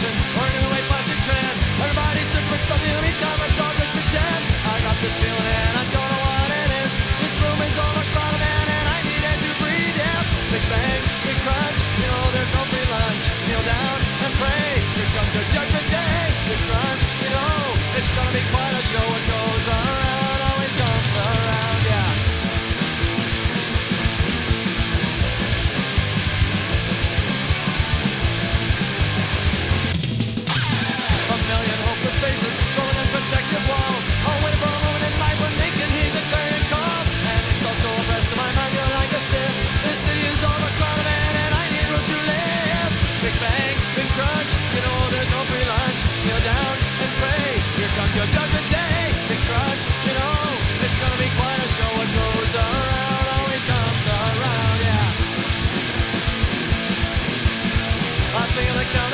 new I